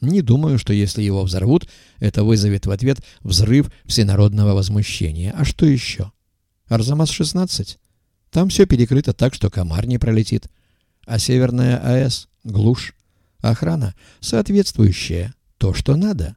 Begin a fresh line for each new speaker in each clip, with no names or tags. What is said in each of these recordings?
Не думаю, что если его взорвут, это вызовет в ответ взрыв всенародного возмущения. А что еще? Арзамас-16? Там все перекрыто так, что комар не пролетит. А Северная АЭС — глушь. Охрана соответствующая, то, что надо.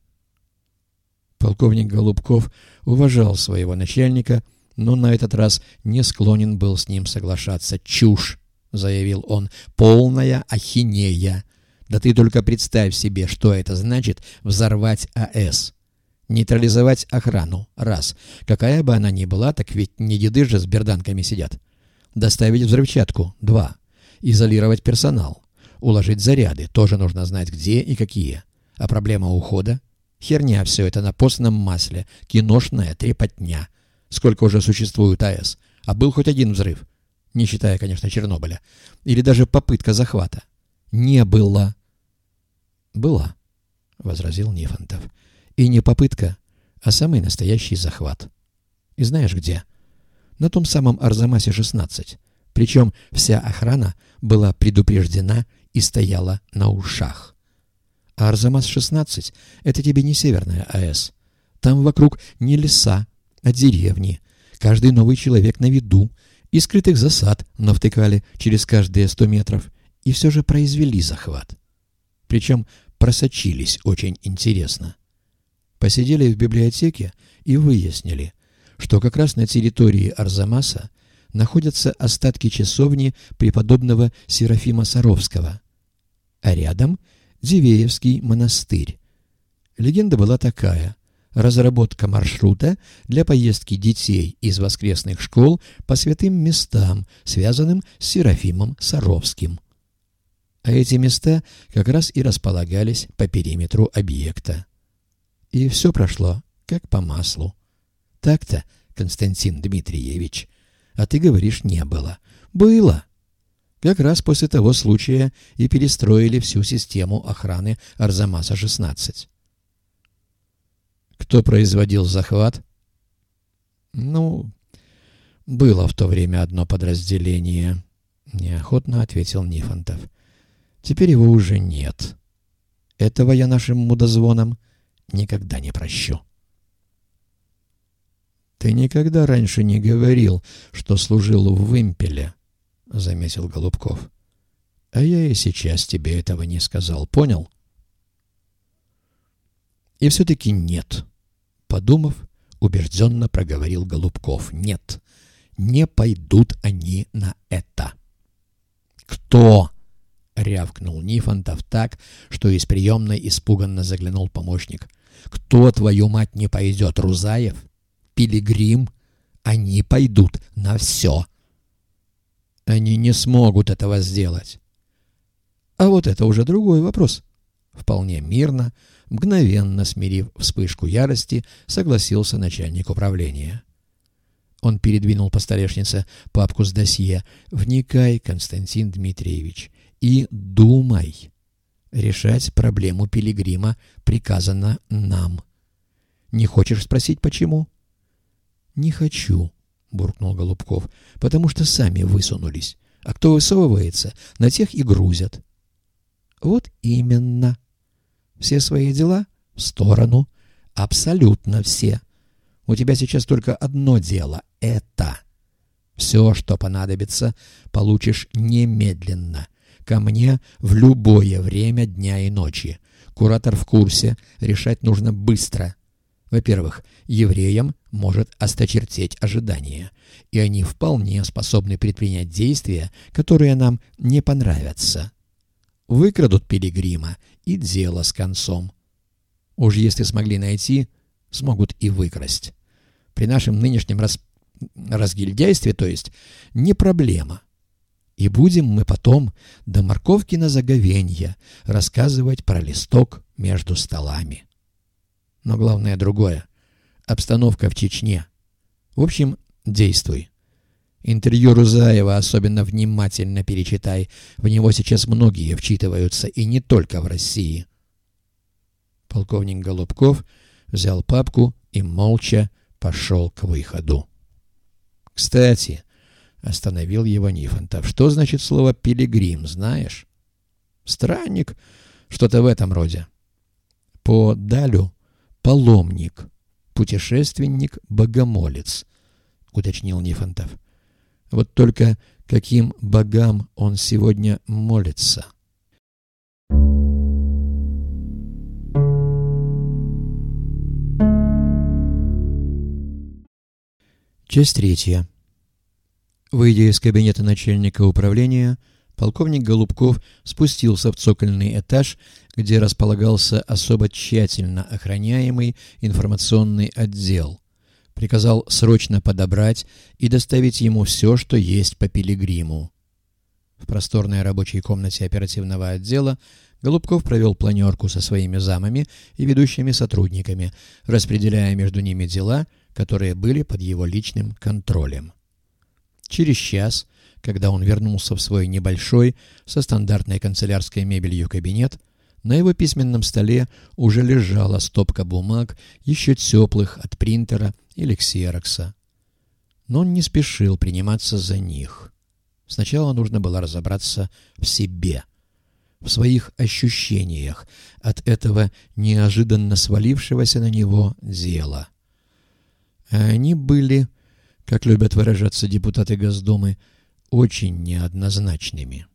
Полковник Голубков уважал своего начальника, но на этот раз не склонен был с ним соглашаться. «Чушь!» — заявил он. «Полная ахинея! Да ты только представь себе, что это значит взорвать АЭС!» Нейтрализовать охрану. Раз. Какая бы она ни была, так ведь не деды же с берданками сидят. Доставить взрывчатку. Два. Изолировать персонал. Уложить заряды. Тоже нужно знать, где и какие. А проблема ухода? Херня все это на постном масле. Киношная трепотня. Сколько уже существует АЭС? А был хоть один взрыв? Не считая, конечно, Чернобыля. Или даже попытка захвата. Не было. Была, — возразил Нифонтов. И не попытка, а самый настоящий захват. И знаешь где? На том самом Арзамасе-16. Причем вся охрана была предупреждена и стояла на ушах. А Арзамас-16 — это тебе не Северная АЭС. Там вокруг не леса, а деревни. Каждый новый человек на виду. И скрытых засад навтыкали через каждые сто метров. И все же произвели захват. Причем просочились очень интересно. Посидели в библиотеке и выяснили, что как раз на территории Арзамаса находятся остатки часовни преподобного Серафима Саровского, а рядом Дивеевский монастырь. Легенда была такая – разработка маршрута для поездки детей из воскресных школ по святым местам, связанным с Серафимом Саровским. А эти места как раз и располагались по периметру объекта. И все прошло, как по маслу. Так-то, Константин Дмитриевич. А ты говоришь, не было. Было. Как раз после того случая и перестроили всю систему охраны Арзамаса-16. Кто производил захват? Ну, было в то время одно подразделение, неохотно ответил Нифонтов. Теперь его уже нет. Этого я нашим мудозвонам никогда не прощу. «Ты никогда раньше не говорил, что служил в вымпеле», — заметил Голубков. «А я и сейчас тебе этого не сказал, понял?» «И все-таки нет», — подумав, убежденно проговорил Голубков. «Нет, не пойдут они на это». «Кто?» — рявкнул Нифонтов так, что из приемной испуганно заглянул помощник. Кто, твою мать, не пойдет, Рузаев? Пилигрим? Они пойдут на все. Они не смогут этого сделать. А вот это уже другой вопрос. Вполне мирно, мгновенно смирив вспышку ярости, согласился начальник управления. Он передвинул по столешнице папку с досье. «Вникай, Константин Дмитриевич, и думай». Решать проблему пилигрима приказано нам. Не хочешь спросить, почему? Не хочу, буркнул Голубков, потому что сами высунулись. А кто высовывается, на тех и грузят. Вот именно. Все свои дела в сторону. Абсолютно все. У тебя сейчас только одно дело — это. Все, что понадобится, получишь немедленно — ко мне в любое время дня и ночи. Куратор в курсе, решать нужно быстро. Во-первых, евреям может осточертеть ожидания, и они вполне способны предпринять действия, которые нам не понравятся. Выкрадут пилигрима, и дело с концом. Уж если смогли найти, смогут и выкрасть. При нашем нынешнем рас... разгильдяйстве, то есть, не проблема — и будем мы потом до морковки на заговенье рассказывать про листок между столами. Но главное другое. Обстановка в Чечне. В общем, действуй. Интервью Рузаева особенно внимательно перечитай. В него сейчас многие вчитываются, и не только в России. Полковник Голубков взял папку и молча пошел к выходу. «Кстати, — остановил его Нифонтов. «Что значит слово «пилигрим», знаешь?» «Странник, что-то в этом роде. По Далю — паломник, путешественник-богомолец, уточнил Нифонтов. Вот только каким богам он сегодня молится? Часть третья. Выйдя из кабинета начальника управления, полковник Голубков спустился в цокольный этаж, где располагался особо тщательно охраняемый информационный отдел. Приказал срочно подобрать и доставить ему все, что есть по пилигриму. В просторной рабочей комнате оперативного отдела Голубков провел планерку со своими замами и ведущими сотрудниками, распределяя между ними дела, которые были под его личным контролем. Через час, когда он вернулся в свой небольшой, со стандартной канцелярской мебелью кабинет, на его письменном столе уже лежала стопка бумаг, еще теплых от принтера или ксерокса. Но он не спешил приниматься за них. Сначала нужно было разобраться в себе, в своих ощущениях от этого неожиданно свалившегося на него дела. Они были как любят выражаться депутаты Госдумы, очень неоднозначными.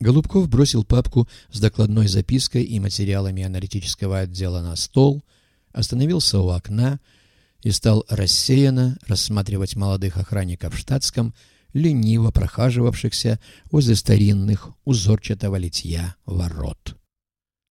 Голубков бросил папку с докладной запиской и материалами аналитического отдела на стол, остановился у окна и стал рассеянно рассматривать молодых охранников в штатском, лениво прохаживавшихся возле старинных узорчатого литья ворот.